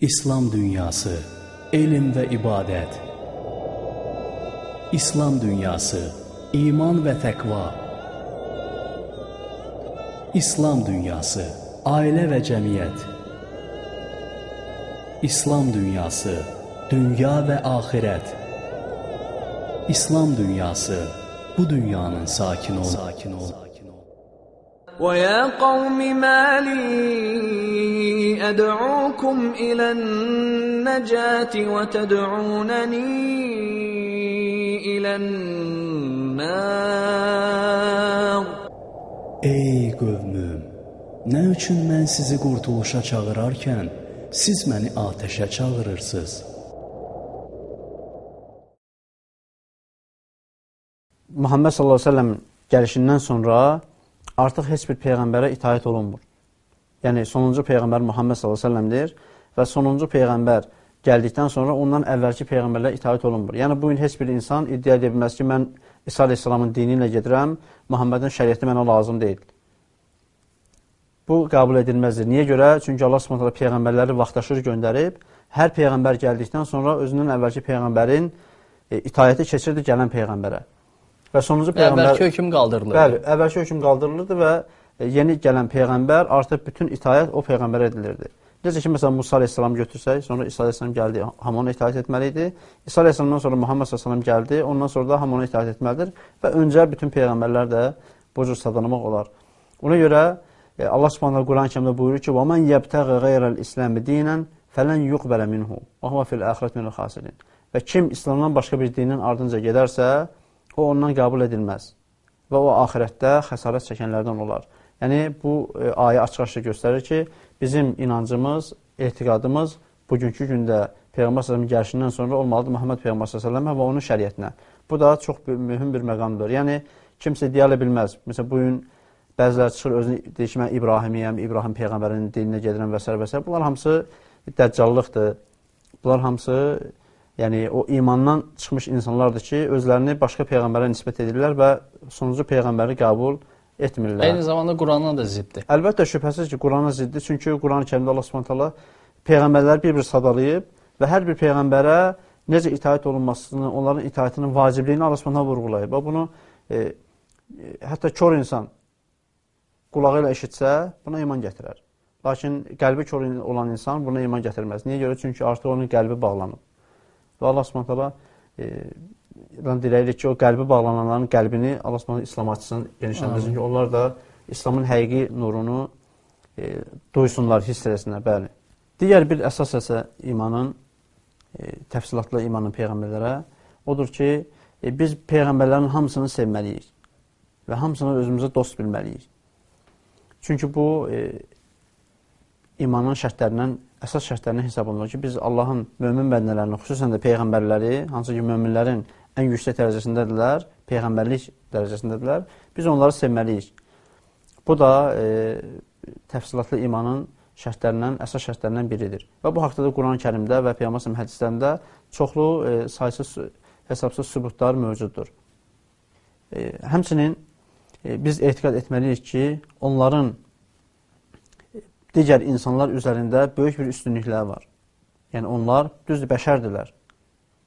İslam dünyası, elm və ibadət. İslam dünyası, iman və təqva. İslam dünyası, ailə və cəmiyyət. İslam dünyası, dünya və axirət. İslam dünyası, bu dünyanın sakini ol. Sakin ol. ويا قوم ما لي أدعوكم إلى النجاة وتدعونني إلى النار Ey qövmüm, nə üçün mən sizi qurtuluşa çağırarkən siz məni atəşə çağırırsınız? Muhammed sallallahu əleyhi və səlləm gəlişindən sonra artıq heç bir peyğəmbərə itaət olunmur. Yəni sonuncu peyğəmbər Muhammed sallallahu əleyhi və sonuncu peyğəmbər gəldikdən sonra ondan əvvəlki peyğəmbərlərə itaət olunmur. Yəni bu gün heç bir insan iddia edə bilməz ki, mən İsa əleyhissalamın dini ilə gedirəm, Muhammedin şəriəti mənə lazım deyil. Bu qəbul edilməzdir. Niyə görə? Çünki Allah Subhanahu peyğəmbərləri vaxtaşır göndərib, hər peyğəmbər gəldikdən sonra özünün əvvəlki peyğəmbərin e, itaəti keçirdi gələn peyğəmbərə. Və sonuncu peyğəmbər əvvəlki hökm qaldırılırdı. Bəli, əvvəlki hökm qaldırılırdı və yeni gələn peyğəmbər artıq bütün itaət o peyğəmbərə edilirdi. Necə ki, məsələn, Musa aleyhissalam götürsək, sonra İsa aleyhissalam gəldi, hamı ona itaət etməli idi. İsa aleyhissalamdan sonra Muhammed aleyhissalam gəldi, ondan sonra da hamı ona itaət etməlidir və öncə bütün peyğəmbərlər də bu cür sadalamaq olar. Ona görə e, Allah Subhanahu Quran-ı Kərimdə buyurur ki: "Və men yebtəği qeyrəl-islam dinan falan yuqbala minhu və huve fil-axirati minel xasirin." Və kim İslamdan başqa bir dinin ardınca gedərsə, o ondan qəbul edilməz və o axirətdə xəsarət çəkənlərdən olar. Yəni, bu e, ayə açıq-açıq göstərir ki, bizim inancımız, etiqadımız bugünkü gündə Peyğəmbər s.ə.v gəlişindən sonra olmalıdır Muhammed Peyğəmbər s.ə.və və onun şəriətinə. Bu da çox mühüm bir məqamdır. Yəni, kimsə deyə bilməz. Məsələn, bugün bəzilər çıxır özünü deyir ki, mən İbrahimiyəm, İbrahim Peyğəmbərin dininə gedirəm və s. və s. Bunlar hamısı dəccallıqdır. Bunlar hamısı yəni o imandan çıxmış insanlardır ki, özlərini başqa peyğəmbərə nisbət edirlər və sonuncu peyğəmbəri qəbul etmirlər. Eyni zamanda Qurana da ziddir. Əlbəttə şübhəsiz ki, Qurana ziddir. Çünki Quran-ı Kərimdə Allah Subhanahu peyğəmbərləri bir-bir sadalayıb və hər bir peyğəmbərə necə itaat olunmasını, onların itaatının vacibliyini Allah Subhanahu vurğulayıb. Bunu e, e, hətta kör insan qulağı ilə eşitsə, buna iman gətirər. Lakin qəlbi kör olan insan buna iman gətirməz. Niyə görə? Çünki artıq onun qəlbi bağlanıb. Və Allah Subhanahu e, diləyirik ki, o qəlbi bağlananların qəlbini Allah Subhanahu İslam açsın, genişləndirsin ki, onlar da İslamın həqiqi nurunu e, duysunlar, hiss eləsinlər, bəli. Digər bir əsas isə imanın, e, təfsilatlı imanın peyğəmbərlərə odur ki, e, biz peyğəmbərlərin hamısını sevməliyik və hamısını özümüzə dost bilməliyik. Çünki bu e, imanın şərtlərindən əsas şərtlərindən hesab olunur ki, biz Allahın mömin bəndələrini, xüsusən də peyğəmbərləri, hansı ki, möminlərin ən yüksək dərəcəsindədirlər, peyğəmbərlik dərəcəsindədirlər, biz onları sevməliyik. Bu da e, təfsilatlı imanın şərtlərindən, əsas şərtlərindən biridir. Və bu haqda da Quran-ı kərimdə və Peyğəmbər hədislərində çoxlu e, sayısız, hesabsız sübutlar mövcuddur. E, həmçinin e, biz etiqad etməliyik ki, onların digər insanlar üzərində böyük bir üstünlükləri var. Yəni onlar düzdür, bəşərdirlər,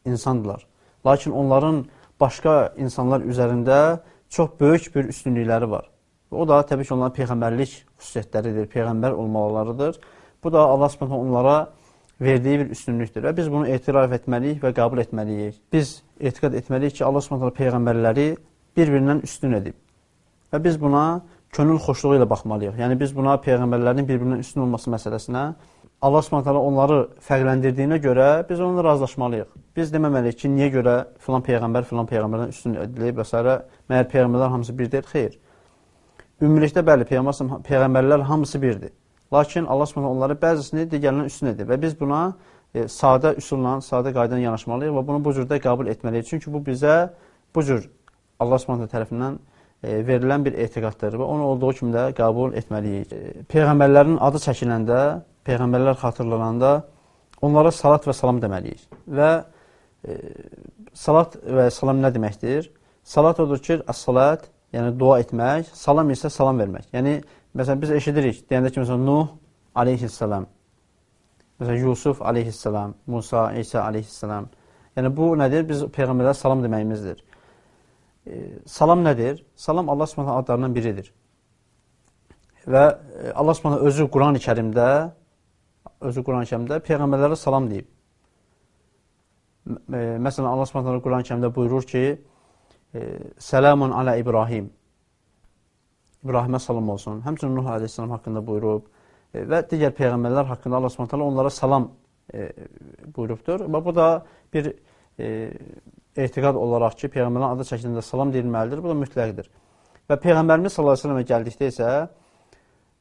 insandılar. Lakin onların başqa insanlar üzərində çox böyük bir üstünlükləri var. O da təbii ki, onların peyğəmbərlik xüsusiyyətləridir, peyğəmbər olmalarıdır. Bu da Allah Subhanahu onlara verdiyi bir üstünlükdür və biz bunu etiraf etməliyik və qəbul etməliyik. Biz etiqad etməliyik ki, Allah Subhanahu peyğəmbərləri bir-birindən üstün edib. Və biz buna könül xoşluğu ilə baxmalıyıq. Yəni biz buna peyğəmbərlərin bir-birindən üstün olması məsələsinə Allah Subhanahu onları fərqləndirdiyinə görə biz onunla razılaşmalıyıq. Biz deməməliyik ki, niyə görə filan peyğəmbər filan peyğəmbərdən üstün edilib və s. Məyər peyğəmbərlər hamısı bir deyil? Xeyr. Ümumilikdə bəli, peyğəmbər peyğəmbərlər hamısı birdir. Lakin Allah Subhanahu onları bəzisini digərindən üstün edir və biz buna e, sadə üsulla, sadə qayda ilə yanaşmalıyıq və bunu bu cürdə qəbul etməliyik. Çünki bu bizə bu cür Allah Subhanahu tərəfindən E, verilən bir etiqaddır və onu olduğu kimi də qəbul etməliyik. E, peyğəmbərlərin adı çəkiləndə, peyğəmbərlər xatırlananda onlara salat və salam deməliyik. Və e, salat və salam nə deməkdir? Salat odur ki, as-salat, yəni dua etmək, salam isə salam vermək. Yəni, məsələn, biz eşidirik, deyəndə ki, məsələn, Nuh aleyhissalam, Məsələn, Yusuf aleyhissalam, Musa, İsa aleyhissalam. Yəni, bu nədir? Biz Peyğəmbərlərə salam deməyimizdir. E, salam nədir? Salam Allah subhanə adlarından biridir. Və e, Allah subhanə özü Quran-ı kərimdə, özü Quran-ı kərimdə Peyğəmbərlərə salam deyib. E, məsələn, Allah subhanə Quran-ı kərimdə buyurur ki, e, Səlamun alə İbrahim. İbrahimə salam olsun. Həmçinin Nuh aleyhissalam haqqında buyurub e, və digər Peyğəmbərlər haqqında Allah subhanə onlara salam buyurubdur. Və bu da bir etiqad olaraq ki, Peyğəmbərin adı şəklində salam deyilməlidir. Bu da mütləqdir. Və Peyğəmbərimiz s.ə.və gəldikdə isə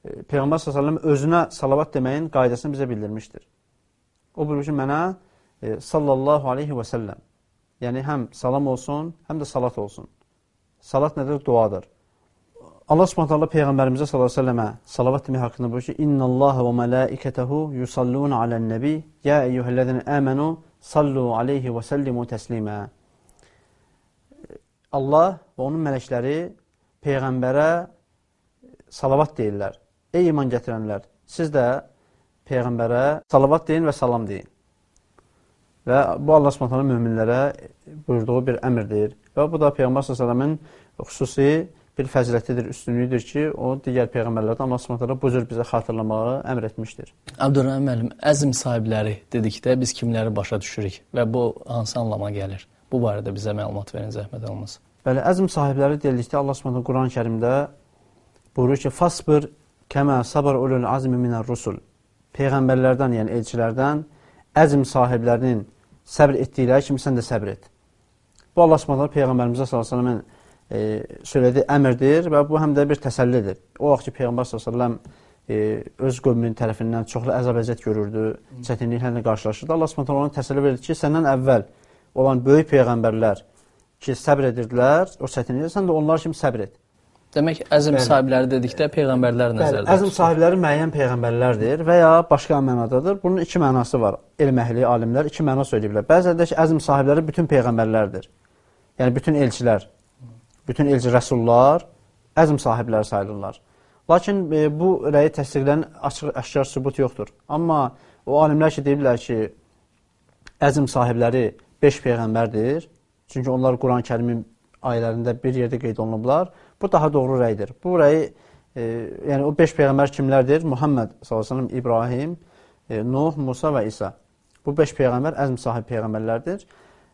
Peyğəmbər s.ə.v özünə salavat deməyin qaydasını bizə bildirmişdir. O buyurur ki, mənə e, sallallahu aleyhi və səlləm yəni həm salam olsun, həm də salat olsun. Salat nədir? Duadır. Allah Subhanahu peyğəmbərimizə sallallahu əleyhi və səlləmə salavat demək haqqında buyurur ki: "İnnallaha və mələikətəhu yusalluna alan-nabi, ya eyyuhellezina amanu sallu alayhi və sallimu təslimə." Allah və onun mələkləri peyğəmbərə salavat deyirlər. Ey iman gətirənlər, siz də peyğəmbərə salavat deyin və salam deyin. Və bu Allah Subhanahu möminlərə buyurduğu bir əmrdir. Və bu da Peyğəmbər səlləmin xüsusi bir fəzilətidir, üstünlüyüdür ki, o digər peyğəmbərlərdən Allah Subhanahu bu cür bizə xatırlamağı əmr etmişdir. Abdurrahman müəllim, əzm sahibləri dedikdə biz kimləri başa düşürük və bu hansı anlama gəlir? Bu barədə bizə məlumat verin zəhmət olmaz. Bəli, əzm sahibləri dedikdə Allah Subhanahu Quran-Kərimdə buyurur ki, "Fasbir kəmə sabr ulul azmi minər rusul." Peyğəmbərlərdən, yəni elçilərdən əzm sahiblərinin səbr etdikləri kimi sən də səbr et. Bu Allah Subhanahu peyğəmbərimizə sallallahu əleyhi və səlləm e, söylədiyi əmrdir və bu həm də bir təsəllidir. O vaxt ki, Peyğəmbər s.ə.v e, öz qövmünün tərəfindən çoxlu əzab-əziyyət görürdü, çətinliklərlə qarşılaşırdı. Allah s.ə.v ona təsəlli verir ki, səndən əvvəl olan böyük peyğəmbərlər ki, səbr edirdilər, o çətinliklə, sən də onlar kimi səbr et. Demək, əzm Bəli. sahibləri dedikdə peyğəmbərlər nəzərdə Bəli, əzm sahibləri müəyyən peyğəmbərlərdir və ya başqa mənadadır. Bunun iki mənası var. Elm əhli, alimlər iki məna söyləyiblər. Bəziləri də ki, əzm sahibləri bütün peyğəmbərlərdir. Yəni bütün elçilər bütün elçi rəsullar əzm sahibləri sayılırlar. Lakin e, bu rəyi təsdiqləyən açıq, əşkar sübut yoxdur. Amma o alimlər ki, deyirlər ki, əzm sahibləri 5 peyğəmbərdir. Çünki onlar Quran-ı kərimin ayələrində bir yerdə qeyd olunublar. Bu daha doğru rəydir. Bu rəyi, e, yəni o 5 peyğəmbər kimlərdir? Muhammed s.ə.v, İbrahim, e, Nuh, Musa və İsa. Bu 5 peyğəmbər əzm sahib peyğəmbərlərdir.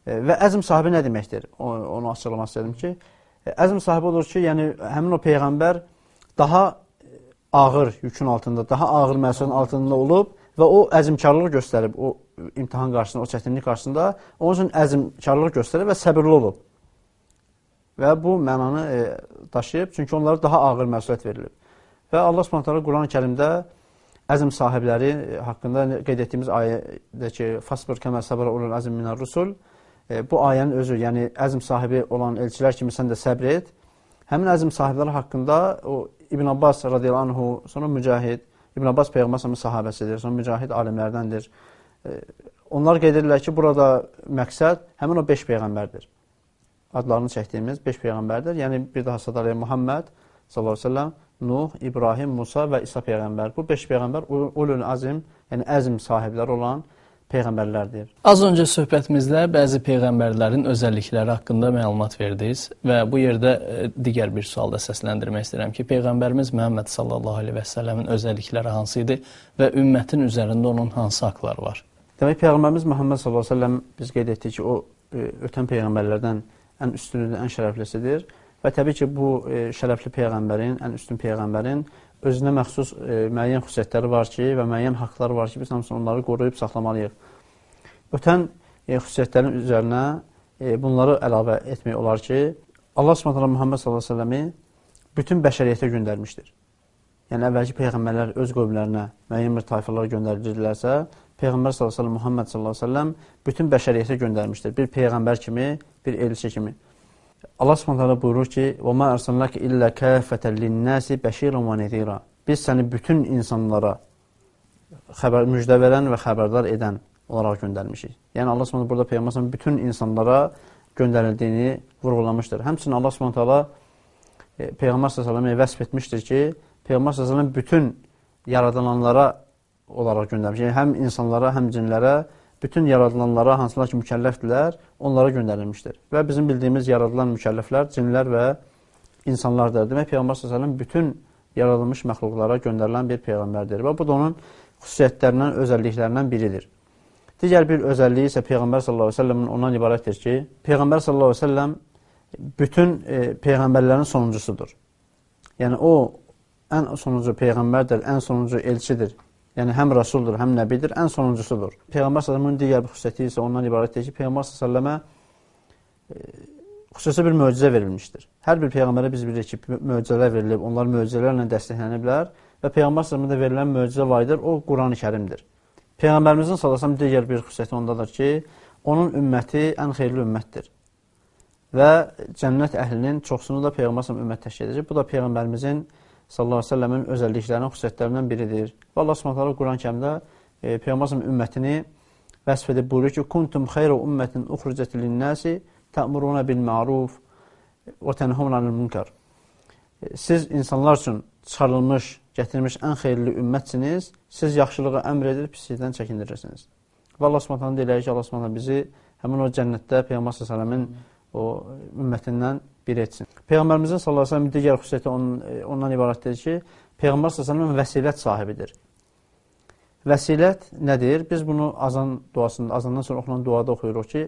E, və əzm sahibi nə deməkdir? O, onu açıqlamaq istədim ki, E, əzm sahibi olur ki, yəni həmin o peyğəmbər daha ağır yükün altında, daha ağır məsuliyyətin altında olub və o əzmkarlıq göstərib o imtahan qarşısında, o çətinlik qarşısında onun üçün əzmkarlıq göstərib və səbirli olub. Və bu mənanı e, daşıyıb, çünki onlara daha ağır məsuliyyət verilib. Və Allah Subhanahu Quran-ı Kərimdə əzm sahibləri haqqında qeyd etdiyimiz ayədə ki, "Fasbir kəmə sabra ulul azm minar rusul" e, bu ayənin özü, yəni əzm sahibi olan elçilər kimi sən də səbr et. Həmin əzm sahibləri haqqında o İbn Abbas radiyallahu anhu, sonra Mücahid, İbn Abbas Peyğəmbər sahabəsidir, sonra Mücahid alimlərdəndir. E, onlar qeyd edirlər ki, burada məqsəd həmin o 5 peyğəmbərdir. Adlarını çəkdiyimiz 5 peyğəmbərdir. Yəni bir daha sadalayan Muhammed sallallahu əleyhi və səlləm, Nuh, İbrahim, Musa və İsa peyğəmbər. Bu 5 peyğəmbər ulul azim, yəni əzm sahibləri olan peyğəmbərlərdir. Az öncə söhbətimizdə bəzi peyğəmbərlərin özəllikləri haqqında məlumat verdiniz və bu yerdə e, digər bir sual da səsləndirmək istəyirəm ki, peyğəmbərimiz Məhəmməd sallallahu əleyhi və səlləmin özəllikləri hansı idi və ümmətin üzərində onun hansı haqları var? Demək peyğəmbərimiz Məhəmməd sallallahu əleyhi və səlləm biz qeyd etdik ki, o e, ötən peyğəmbərlərdən ən üstünlüdür, ən şərəflisidir və təbii ki, bu e, şərəfli peyğəmbərin, ən üstün peyğəmbərin özünə məxsus e, müəyyən xüsusiyyətləri var ki və müəyyən haqları var ki, biz hamısını onları qoruyub saxlamalıyıq. Ötən e, xüsusiyyətlərin üzərinə e, bunları əlavə etmək olar ki, Allah Subhanahu Muhammed sallallahu əleyhi və bütün bəşəriyyətə göndərmişdir. Yəni əvvəlki peyğəmbərlər öz qövmlərinə müəyyən bir tayfalar göndərilirdilərsə, peyğəmbər sallallahu əleyhi Muhammed sallallahu əleyhi bütün bəşəriyyətə göndərmişdir. Bir peyğəmbər kimi, bir elçi kimi. Allah Subhanahu buyurur ki: "Və ma arsalnaka illə kafatan lin-nasi bashiran və nadira." Biz səni bütün insanlara xəbər müjdə verən və xəbərdar edən olaraq göndərmişik. Yəni Allah Subhanahu burada peyğəmbər bütün insanlara göndərildiyini vurğulamışdır. Həmçinin Allah Subhanahu taala peyğəmbər sallallahu vəsf etmişdir ki, peyğəmbər sallallahu bütün yaradılanlara olaraq göndərmiş. Yəni həm insanlara, həm cinlərə, bütün yaradılanlara, hansılar ki mükəlləfdirlər, onlara göndərilmişdir. Və bizim bildiyimiz yaradılan mükəlləflər cinlər və insanlardır. Demək Peyğəmbər əleyhi bütün yaradılmış məxluqlara göndərilən bir peyğəmbərdir və bu da onun xüsusiyyətlərindən, özəlliklərindən biridir. Digər bir özəlliyi isə Peyğəmbər səlləmin ondan ibarətdir ki, Peyğəmbər səlləm bütün e, peyğəmbərlərin sonuncusudur. Yəni o ən sonuncu peyğəmbərdir, ən sonuncu elçidir. Yəni həm rəsuldur, həm nəbidir, ən sonuncusudur. Peyğəmbər sallallahu digər bir xüsusiyyəti isə ondan ibarətdir ki, Peyğəmbər sallallahu e, xüsusi bir möcüzə verilmişdir. Hər bir peyğəmbərə biz bilirik ki, möcüzələr verilib, onlar möcüzələrlə dəstəkləniblər və Peyğəmbər sallallahu verilən möcüzə vardır, o Qurani-Kərimdir. Peyğəmbərimizin sallallahu digər bir xüsusiyyəti ondadır ki, onun ümməti ən xeyirli ümmətdir. Və cənnət əhlinin çoxsunu da Peyğəmbər sallallahu ümmət təşkil edəcək. Bu da Peyğəmbərimizin sallallahu əleyhi və səlləmin özəlliklərindən, xüsusiyyətlərindən biridir. Və Allah Subhanahu Quran-Kərimdə e, Peyğəmbər ümmətini vəsf edib buyurur ki: "Kuntum xeyra ummetin uxrijat lin-nasi ta'muruna bil-ma'ruf və tenhuna anil-munkar." E, siz insanlar üçün çıxarılmış, gətirilmiş ən xeyirli ümmətsiniz. Siz yaxşılığı əmr edir, pislikdən çəkindirirsiniz. Və Allah Subhanahu deyir ki, Allah Subhanahu bizi həmin o cənnətdə Peyğəmbər sallallahu əleyhi və səlləmin o ümmətindən biri etsin. Peyğəmbərimizin sallallahu əleyhi və səlləm digər xüsusiyyəti onun, e, ondan ibarətdir ki, Peyğəmbər sallallahu əleyhi və səlləm vəsilət sahibidir. Vəsilət nədir? Biz bunu azan duasında, azandan sonra oxunan duada oxuyuruq ki,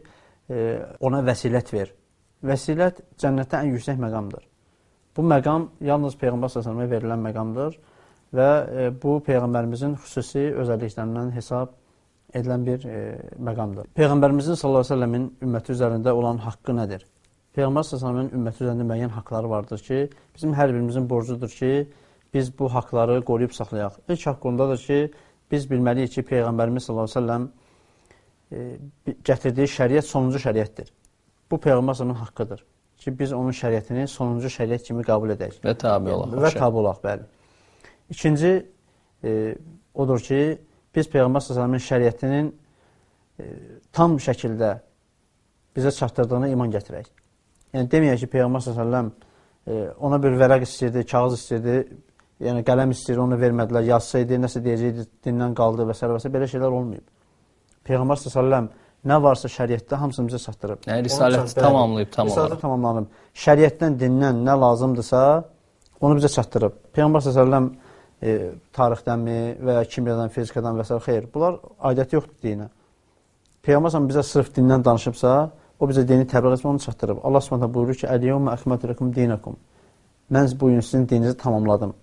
e, ona vəsilət ver. Vəsilət cənnətdə ən yüksək məqamdır. Bu məqam yalnız Peyğəmbər sallallahu əleyhi və səlləmə verilən məqamdır və e, bu Peyğəmbərimizin xüsusi özəlliklərindən hesab edilən bir e, məqamdır. Peyğəmbərimizin sallallahu əleyhi və səlləmin ümməti üzərində olan haqqı nədir? Peyğəmbər sallallahu ümməti üzərində müəyyən haqqları vardır ki, bizim hər birimizin borcudur ki, biz bu haqqları qoruyub saxlayaq. İlk haqq ondadır ki, biz bilməliyik ki, Peyğəmbərimiz sallallahu əleyhi və səlləm e, gətirdiyi şəriət sonuncu şəriətdir. Bu Peyğəmbər sallallahu haqqıdır ki, biz onun şəriətini sonuncu şəriət kimi qəbul edək. Və tabi olaq. Və tabi olaq, bəli. İkinci e, odur ki, biz Peyğəmbər s.ə.v-in şəriətinin e, tam şəkildə bizə çatdırdığına iman gətirək. Yəni, deməyək ki, Peyğəmbər s.ə.v e, ona bir vərəq istəyirdi, kağız istəyirdi, yəni qələm istəyirdi, onu vermədilər, yazsaydı, nəsə deyəcəkdi, dindən qaldı və s. və s. Belə şeylər olmayıb. Peyğəmbər s.ə.v nə varsa şəriətdə hamısını bizə çatdırıb. Yəni, risaləti tamamlayıb, tam olaraq. Risaləti tamamlanıb. Şəriətdən, dindən nə lazımdırsa, onu bizə çatdırıb. Peyğəmbər s.ə.v e, tarixdənmi və ya kimyadan, fizikadan və s. xeyr. Bunlar aidiyyəti yoxdur dinə. Peyğəmbər bizə sırf dindən danışıbsa, o bizə dini təbliğ etmə onu çatdırıb. Allah Subhanahu buyurur ki: "Əl-yevmə əkməltu lekum dinakum." Mən bu gün sizin dininizi tamamladım.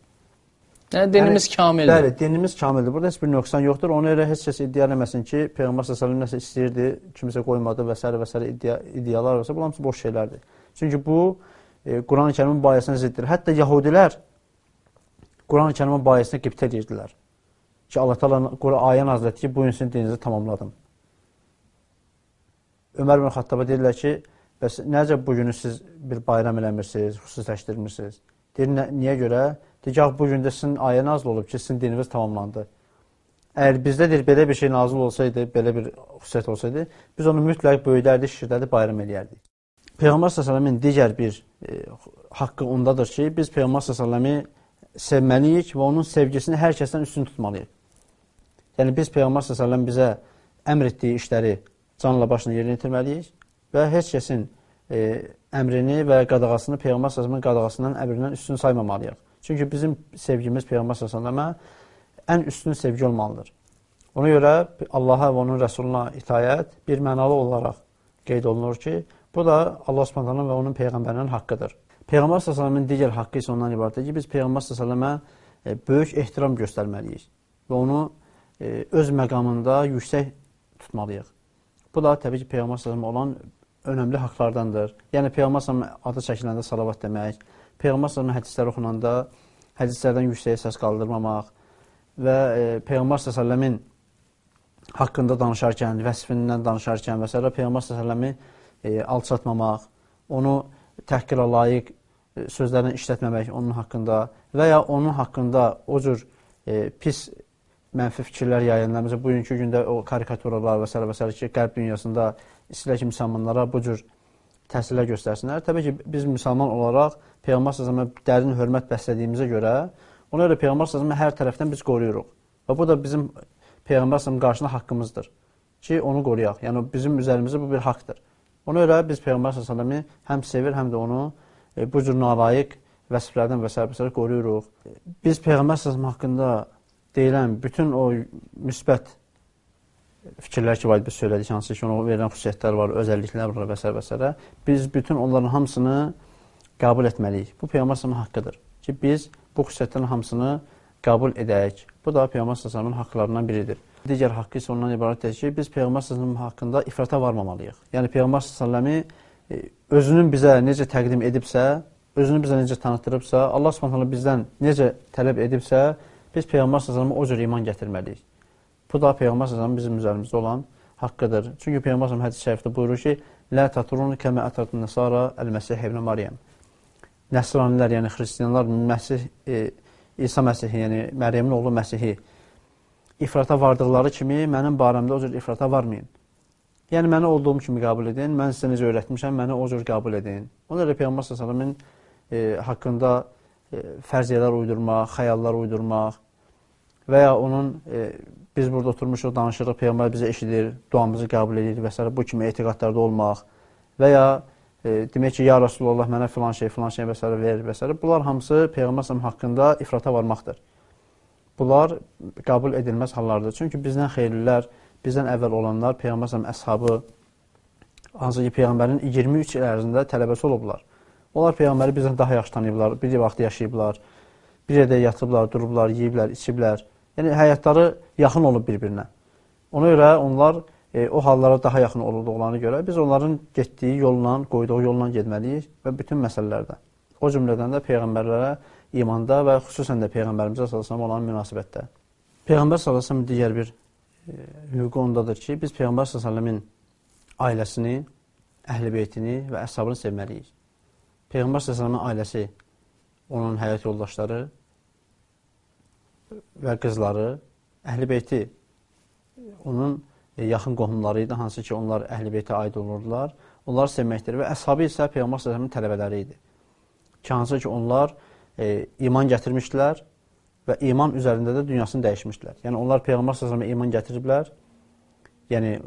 Yəni dinimiz yəni, kamildir. Bəli, dinimiz kamildir. Burada heç bir nöqsan yoxdur. Ona görə heç kəs iddia eləməsin ki, Peyğəmbər sallallahu nəsə istəyirdi, kimisə qoymadı və s. və s. iddia iddialar varsa, bunlar hamısı boş şeylərdir. Çünki bu e, Quran-Kərimin bayəsinə ziddir. Hətta yəhudilər Quran-ı kərimin bayəsində qibtə edirdilər. Ki, Allah Quran ayə nazil etdi ki, bu gün sizin dininizi tamamladım. Ömər bin Xattaba deyirlər ki, bəs necə bu günü siz bir bayram eləmirsiniz, xüsusiləşdirmirsiniz? Deyir, nə, niyə görə? Deyir ki, bu gün də sizin ayə nazil olub ki, sizin dininiz tamamlandı. Əgər bizdə deyir, belə bir şey nazil olsaydı, belə bir xüsusiyyət olsaydı, biz onu mütləq böyüdərdik, şirdərdik, bayram eləyərdik. Peyğəmbər s.ə.v-in digər bir e, haqqı ondadır ki, biz Peyğəmbər s.ə.v-i sevməliyik və onun sevgisini hər kəsdən üstün tutmalıyıq. Yəni, biz Peyğəmbər s.ə.v bizə əmr etdiyi işləri canla başına yerinə yetirməliyik və heç kəsin e, əmrini və qadağasını Peyğəmbər s.ə.v qadağasından, əmrindən üstün saymamalıyıq. Çünki bizim sevgimiz Peyğəmbər s.ə.və ən üstün sevgi olmalıdır. Ona görə Allaha və onun rəsuluna itayət bir mənalı olaraq qeyd olunur ki, bu da Allah s.ə.v və onun Peyğəmbərinin haqqıdır. Peyğəmbər s.ə.v-in digər haqqı isə ondan ibarətdir ki, biz Peyğəmbər s.ə.və e, böyük ehtiram göstərməliyik və onu e, öz məqamında yüksək tutmalıyıq. Bu da təbii ki, Peyğəmbər s.ə.və olan önəmli haqlardandır. Yəni, Peyğəmbər s.ə.və adı çəkiləndə salavat demək, Peyğəmbər s.ə.və hədisləri oxunanda hədislərdən yüksəyə səs qaldırmamaq və e, Peyğəmbər s.ə.və-in haqqında danışarkən, vəsfindən danışarkən və s. Peyğəmbər s.ə.və e, alçatmamaq, onu təhqirə layiq sözlərlə işlətməmək onun haqqında və ya onun haqqında o cür e, pis mənfi fikirlər yayılanlar, məsələn, bugünkü gündə o karikaturalar və s. və s. ki, qərb dünyasında ki, müsəlmanlara bu cür təsirlər göstərsinlər. Təbii ki, biz müsəlman olaraq Peyğəmbər s.ə.və dərin hörmət bəslədiyimizə görə, ona görə Peyğəmbər s.ə.və hər tərəfdən biz qoruyuruq. Və bu da bizim Peyğəmbər sallallahu qarşısında haqqımızdır ki, onu qoruyaq. Yəni bizim üzərimizdə bu bir haqqdır. Ona görə biz Peyğəmbər sallallahu həm sevir, həm də onu e, bu cür nalayiq vəsiflərdən və s. qoruyuruq. Biz Peyğəmbər sallallahu haqqında deyilən bütün o müsbət fikirlər ki, var, biz söylədik, hansı ki, ona verilən xüsusiyyətlər var, özəlliklər var və s. və s. Biz bütün onların hamısını qəbul etməliyik. Bu Peyğəmbər sallallahu haqqıdır ki, biz bu xüsusiyyətlərin hamısını qəbul edək. Bu da Peyğəmbər sallallahu haqqlarından biridir. Digər haqqı isə ondan ibarətdir ki, biz Peyğəmbər sallallahu haqqında ifrata varmamalıyıq. Yəni Peyğəmbər sallallahu e, özünün bizə necə təqdim edibsə, özünü bizə necə tanıtdırıbsa, Allah Subhanahu bizdən necə tələb edibsə, biz Peyğəmbər sallallahu o cür iman gətirməliyik. Bu da Peyğəmbər sallallahu bizim üzərimizdə olan haqqıdır. Çünki Peyğəmbər sallallahu hədis-i şərifdə buyurur ki: "La tatrun kema atatun nasara el-Məsih ibn Maryam." Nəsranilər, yəni xristianlar Məsih e, İsa Məsihi, yəni Məryəmin oğlu Məsihi ifrata vardıqları kimi mənim barəmdə o cür ifrata varmayın. Yəni məni olduğum kimi qəbul edin, mən sizə necə öyrətmişəm, məni o cür qəbul edin. Ona görə Peyğəmbər sallallahu e, haqqında e, fərziyyələr uydurmaq, xəyallar uydurmaq və ya onun e, biz burada oturmuşuq, danışırıq, Peyğəmbər bizə eşidir, duamızı qəbul edir və s. bu kimi etiqadlarda olmaq və ya e, demək ki, ya Rasulullah mənə filan şey, filan şey və s. verir və s. Bunlar hamısı Peyğəmbər sallallahu haqqında ifrata varmaqdır. Bunlar qəbul edilməz hallardır. Çünki bizdən xeyirlilər, bizdən əvvəl olanlar, Peyğəmbər səhəm əshabı, hansı ki, Peyğəmbərin 23 il ərzində tələbəsi olublar. Onlar Peyğəmbəri bizdən daha yaxşı tanıyıblar, bir vaxt yaşayıblar, bir yerdə yatıblar, durublar, yeyiblər, içiblər. Yəni, həyatları yaxın olub bir-birinə. Ona görə onlar e, o hallara daha yaxın olduqlarına görə biz onların getdiyi yolla, qoyduğu yolla getməliyik və bütün məsələlərdə. O cümlədən də Peyğəmbərlərə imanda və xüsusən də Peyğəmbərimizə sallallahu olan münasibətdə. Peyğəmbər sallallahu digər bir hüququ ondadır ki, biz Peyğəmbər sallallahu ailəsini, əhl-i beytini və əshabını sevməliyik. Peyğəmbər sallallahu ailəsi, onun həyat yoldaşları və qızları, əhl-i beyti onun e, yaxın qohumları idi, hansı ki, onlar əhl-i beytə aid olurdular. Onları sevməkdir və əshabı isə Peyğəmbər sallallahu tələbələri idi. Ki, hansı ki, onlar e, iman gətirmişdilər və iman üzərində də dünyasını dəyişmişdilər. Yəni onlar Peyğəmbər sallallahu iman gətiriblər. Yəni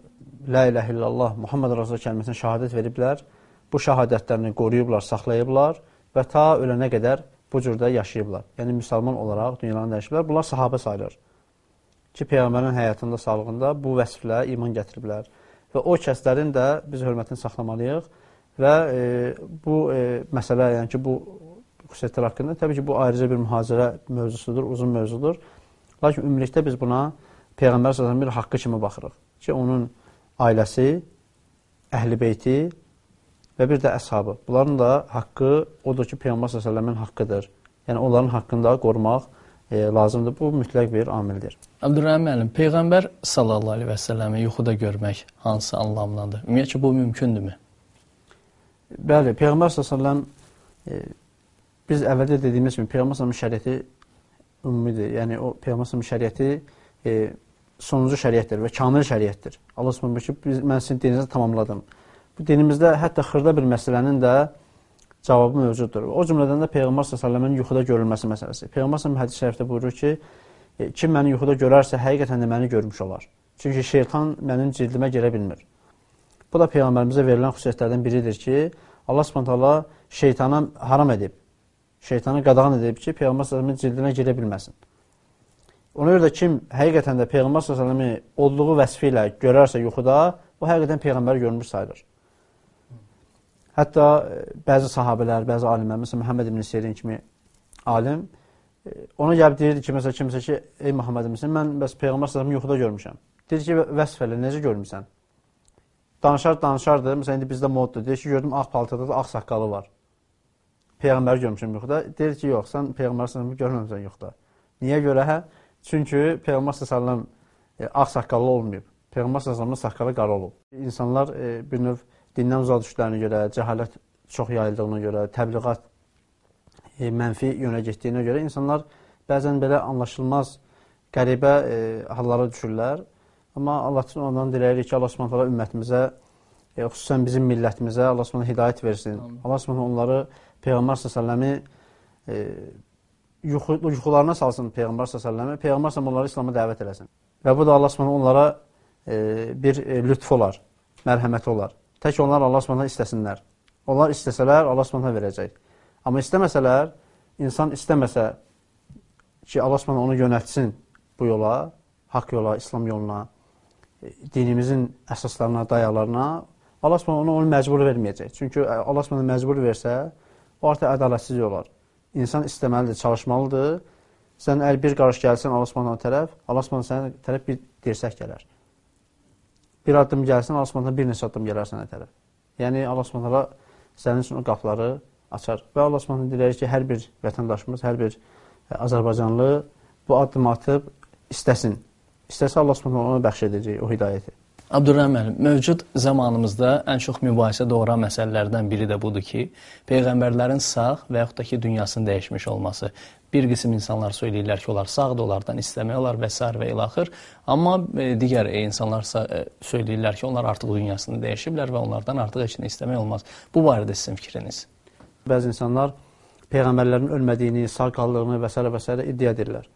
la ilahe illallah Muhammed Rasul kəlməsinə şahadət veriblər. Bu şahadətlərini qoruyublar, saxlayıblar və ta ölənə qədər bu cürdə yaşayıblar. Yəni müsəlman olaraq dünyanı dəyişiblər. Bunlar sahabə sayılır. Ki peyğəmbərin həyatında, sağlığında bu vəsflə iman gətiriblər. Və o kəslərin də biz hörmətini saxlamalıyıq və e, bu e, məsələ, yəni ki, bu xüsusiyyətlər haqqında. Təbii ki, bu ayrıca bir mühazirə mövzusudur, uzun mövzudur. Lakin ümumilikdə biz buna Peyğəmbər sallallahu bir haqqı kimi baxırıq ki, onun ailəsi, əhl-i beyti və bir də əshabı. Bunların da haqqı odur ki, Peyğəmbər sallallahu haqqıdır. Yəni onların haqqını da qorumaq e, lazımdır. Bu mütləq bir amildir. Abdurrahman müəllim, Peyğəmbər səlləmi yuxuda görmək hansı anlamdadır? Ümumiyyətcə bu mümkündürmü? Bəli, Peyğəmbər e, biz əvvəldə dediyimiz kimi Peyğəmbər şəriəti ümumidir. Yəni o Peyğəmbər şəriəti e, sonuncu şəriətdir və kamil şəriətdir. Allah Subhanahu ki, biz mən sizin dininizi tamamladım. Bu dinimizdə hətta xırda bir məsələnin də cavabı mövcuddur. O cümlədən də Peyğəmbər sallallahu yuxuda görülməsi məsələsi. Peyğəmbər sallallahu hədis şərifdə buyurur ki, e, kim məni yuxuda görərsə, həqiqətən də məni görmüş olar. Çünki şeytan mənim cildimə girə bilmir. Bu da peyğəmbərimizə verilən xüsusiyyətlərdən biridir ki, Allah Subhanahu şeytana haram edib şeytanı qadağan edib ki, Peyğəmbər s.ə.v cildinə girə bilməsin. Ona görə də kim həqiqətən də Peyğəmbər s.ə.v olduğu vəsfi ilə görərsə yuxuda, o həqiqətən Peyğəmbəri görmüş sayılır. Hətta e, bəzi sahabələr, bəzi alimlər, məsələn, Məhəmməd ibn Sirin kimi alim, e, ona gəlib deyirdi ki, məsələn, kimsə ki, ey Məhəmməd ibn Sirin, mən bəs Peyğəmbər s.ə.v yuxuda görmüşəm. Deyir ki, vəsf elə, necə görmüsən? Danışar, danışardı. Məsələn, indi bizdə moddur. Deyir ki, gördüm, ağ paltada da ağ saqqalı var. Peyğəmbəri görmüşəm yuxuda. Deyir ki, yox, sən Peyğəmbər sallallahu görməmisən yuxuda. Niyə görə? Hə? Çünki Peyğəmbər sallallahu e, ağ saqqallı olmayıb. Peyğəmbər sallallahu saqqalı qara olub. İnsanlar e, bir növ dindən uzaq düşdüklərinə görə, cəhalət çox yayıldığına görə, təbliğat e, mənfi yönə getdiyinə görə insanlar bəzən belə anlaşılmaz qəribə e, hallara düşürlər. Amma Allah üçün ondan diləyirik ki, Allah Subhanahu ümmətimizə, e, xüsusən bizim millətimizə Allah Subhanahu hidayət versin. Allah Subhanahu onları Peyğəmbər s.ə.v-i e, yuxu, yuxularına salsın Peyğəmbər s.ə.və, Peyğəmbər s.ə.v onları İslama dəvət eləsin. Və bu da Allah s.ə.v onlara e, bir e, lütf olar, mərhəməti olar. Tək onlar Allah s.ə.v istəsinlər. Onlar istəsələr Allah s.ə.v verəcək. Amma istəməsələr, insan istəməsə ki, Allah s.ə.v onu yönətsin bu yola, haqq yola, İslam yoluna, e, dinimizin əsaslarına, dayalarına, Allah s.ə.v onu, onu məcbur verməyəcək. Çünki e, Allah s.ə.v məcbur versə, o artıq ədalətsizlik olar. İnsan istəməlidir, çalışmalıdır. Sən əgər bir qarış gəlsən Allah Subhanahu tərəf, Allah Subhanahu sənə tərəf bir dirsək gələr. Bir addım gəlsən Allah Subhanahu bir neçə addım gələr sənə tərəf. Yəni Allah Subhanahu sənin üçün o qapıları açar. Və Allah Subhanahu diləyir ki, hər bir vətəndaşımız, hər bir e, Azərbaycanlı bu addımı atıb istəsin. İstəsə Allah Subhanahu ona bəxş edəcək o hidayəti. Abdurrahman müəllim, mövcud zamanımızda ən çox mübahisə doğuran məsələlərdən biri də budur ki, peyğəmbərlərin sağ və yaxud da ki, dünyasının dəyişmiş olması. Bir qism insanlar söyləyirlər ki, onlar sağdır, onlardan istəmək olar və s. və ilaxır. Amma e, digər e, insanlar e, söyləyirlər ki, onlar artıq dünyasını dəyişiblər və onlardan artıq heç nə istəmək olmaz. Bu barədə sizin fikriniz? Bəzi insanlar peyğəmbərlərin ölmədiyini, sağ qaldığını və s. və s. iddia edirlər.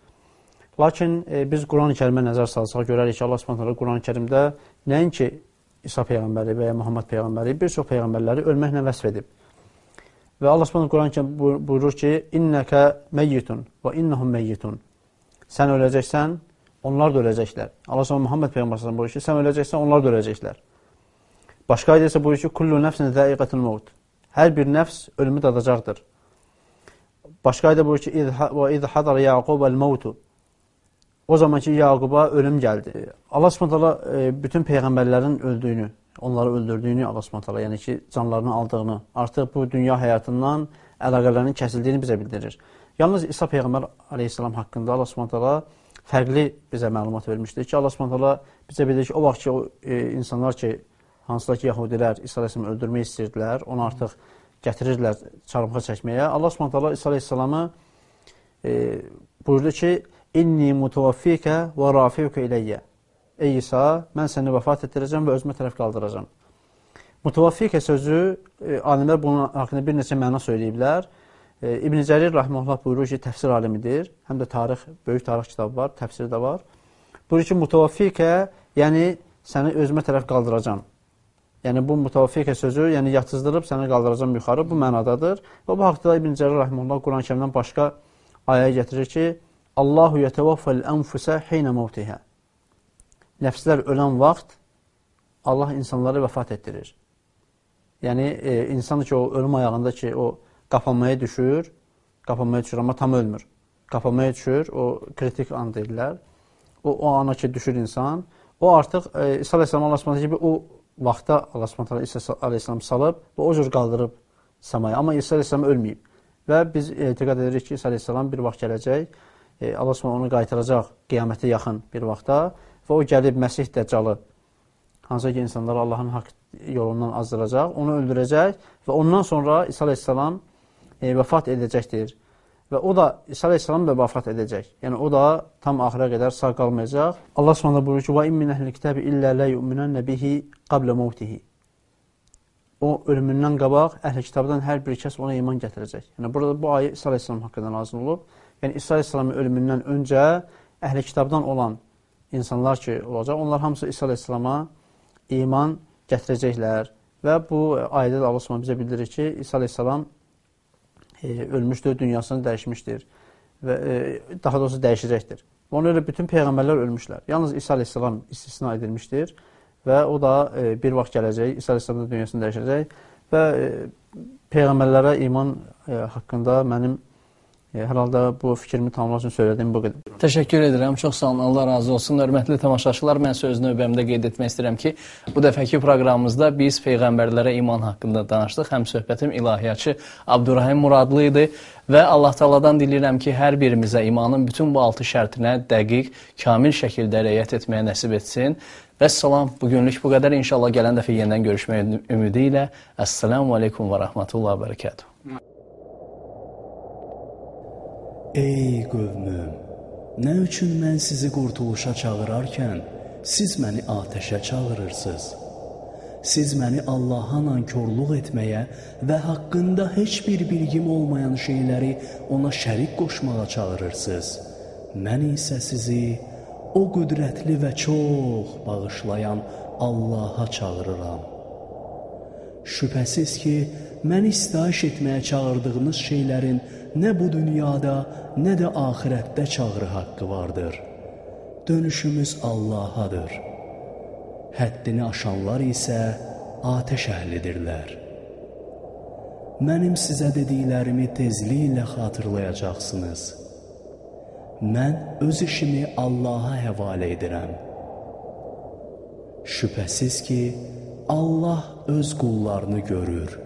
Lakin e, biz Quran-ı Kərimə nəzər salsaq görərik ki, Allah Subhanahu Quran-ı Kərimdə nəinki İsa peyğəmbəri və ya Muhammed peyğəmbəri, bir çox peyğəmbərləri ölməklə vəsf edib. Və Allah Subhanahu Quran-ı Kərimdə buyurur ki: "İnnaka meyyitun və innahum meyyitun." Sən öləcəksən, onlar da öləcəklər. Allah Subhanahu Muhammed peyğəmbər buyurur ki, sən öləcəksən, onlar da öləcəklər. Başqa ayədə isə buyurur ki: "Kullu nefsin zaiqatul maut." Hər bir nəfs ölümü dadacaqdır. Başqa ayədə buyurur ki: "Və iz hadara Yaqub el-mautu." O zaman ki, Yaquba ölüm gəldi. Allah Subhanahu e, bütün peyğəmbərlərin öldüyünü, onları öldürdüyünü Allah Subhanahu yəni ki, canlarını aldığını, artıq bu dünya həyatından əlaqələrinin kəsildiyini bizə bildirir. Yalnız İsa peyğəmbər Aleyhisselam haqqında Allah Subhanahu fərqli bizə məlumat vermişdir ki, Allah Subhanahu bizə bildirir ki, o vaxt ki, o e, insanlar ki, hansılar ki, Yahudilər İsa Aleyhisselamı öldürmək istəyirdilər, onu artıq gətirirdilər çarmıxa çəkməyə. Allah Subhanahu İsa Aleyhisselamı e, buyurdu ki, İnni mutavaffikə və rafiuka iləyyə. Ey İsa, mən səni vəfat etdirəcəm və özümə tərəf qaldıracam. Mutavaffikə sözü, e, alimlər bunun haqqında bir neçə məna söyləyiblər. E, İbn Cərir rəhməhullah buyurur ki, təfsir alimidir. Həm də tarix, böyük tarix kitabı var, təfsiri də var. Buyurur ki, mutavaffikə, yəni səni özümə tərəf qaldıracam. Yəni bu mutavaffikə sözü, yəni yatızdırıb səni qaldıracam yuxarı, bu mənadadır. Və bu haqda İbn Cərir rəhməhullah Quran-Kərimdən başqa ayə gətirir ki, Allahu yetəvaffəl ənfusə heynə mevtihə. Nəfslər ölən vaxt Allah insanları vəfat etdirir. Yəni, e, insan ki, o ölüm ayağında ki, o qapanmaya düşür, qapanmaya düşür, amma tam ölmür. Qapanmaya düşür, o kritik an deyirlər. O, o ana ki, düşür insan, o artıq e, İsa Aleyhisselam Allah gibi o vaxtda Allah İsa Aleyhisselam salıb və o cür qaldırıb səmaya. Amma İsa Aleyhisselam ölməyib. Və biz etiqad edirik ki, İsa Aleyhisselam bir vaxt gələcək e, Allah Subhanahu onu qaytaracaq qiyamətə yaxın bir vaxtda və o gəlib Məsih Dəccalı hansı ki insanları Allahın haqq yolundan azdıracaq, onu öldürəcək və ondan sonra İsa əleyhissalam e, vəfat edəcəkdir. Və o da İsa əleyhissalam da vəfat edəcək. Yəni o da tam axıra qədər sağ qalmayacaq. Allah Subhanahu buyurur ki: "Və in min əhlil kitabi illə la yu'minanna bihi qabla mautihi." O ölümündən qabaq əhli kitabdan hər bir kəs ona iman gətirəcək. Yəni burada bu ayə İsa əleyhissalam haqqında nazil olub yəni İsa İslamın ölümündən öncə əhli kitabdan olan insanlar ki olacaq, onlar hamısı İsa İslama iman gətirəcəklər və bu ayədə də Allah bizə bildirir ki, İsa İslam e, ölmüşdür, dünyasını dəyişmişdir və e, daha doğrusu dəyişəcəkdir. Ona görə bütün peyğəmbərlər ölmüşlər. Yalnız İsa əleyhissalam istisna edilmişdir və o da e, bir vaxt gələcək, İsa əleyhissalam da dünyasını dəyişəcək və e, peyğəmbərlərə iman e, haqqında mənim hər halda bu fikrimi tamamlamaq üçün söylədiyim bu qədər. Təşəkkür edirəm. Çox sağ olun. Allah razı olsun. Hörmətli tamaşaçılar, mən söz növbəmdə qeyd etmək istəyirəm ki, bu dəfəki proqramımızda biz peyğəmbərlərə iman haqqında danışdıq. Həm söhbətim ilahiyyatçı Abdurrahim Muradlı idi və Allah Taaladan diləyirəm ki, hər birimizə imanın bütün bu altı şərtinə dəqiq, kamil şəkildə riayət etməyə nəsib etsin. Vəssalam, bu günlük bu qədər. İnşallah gələn dəfə yenidən görüşmək ümidi ilə. Əssalamu aleykum və rahmetullah və bərəkətuhu. Ey qövmüm, nə üçün mən sizi qurtuluşa çağırarkən siz məni atəşə çağırırsınız? Siz məni Allaha nankorluq etməyə və haqqında heç bir bilgim olmayan şeyləri ona şərik qoşmağa çağırırsınız. Mən isə sizi o qüdrətli və çox bağışlayan Allaha çağırıram. Şübhəsiz ki, məni istahiş etməyə çağırdığınız şeylərin nə bu dünyada, nə də axirətdə çağrı haqqı vardır. Dönüşümüz Allahadır. Həddini aşanlar isə atəş əhlidirlər. Mənim sizə dediklərimi tezliklə xatırlayacaqsınız. Mən öz işimi Allaha həvalə edirəm. Şübhəsiz ki, Allah öz qullarını görür.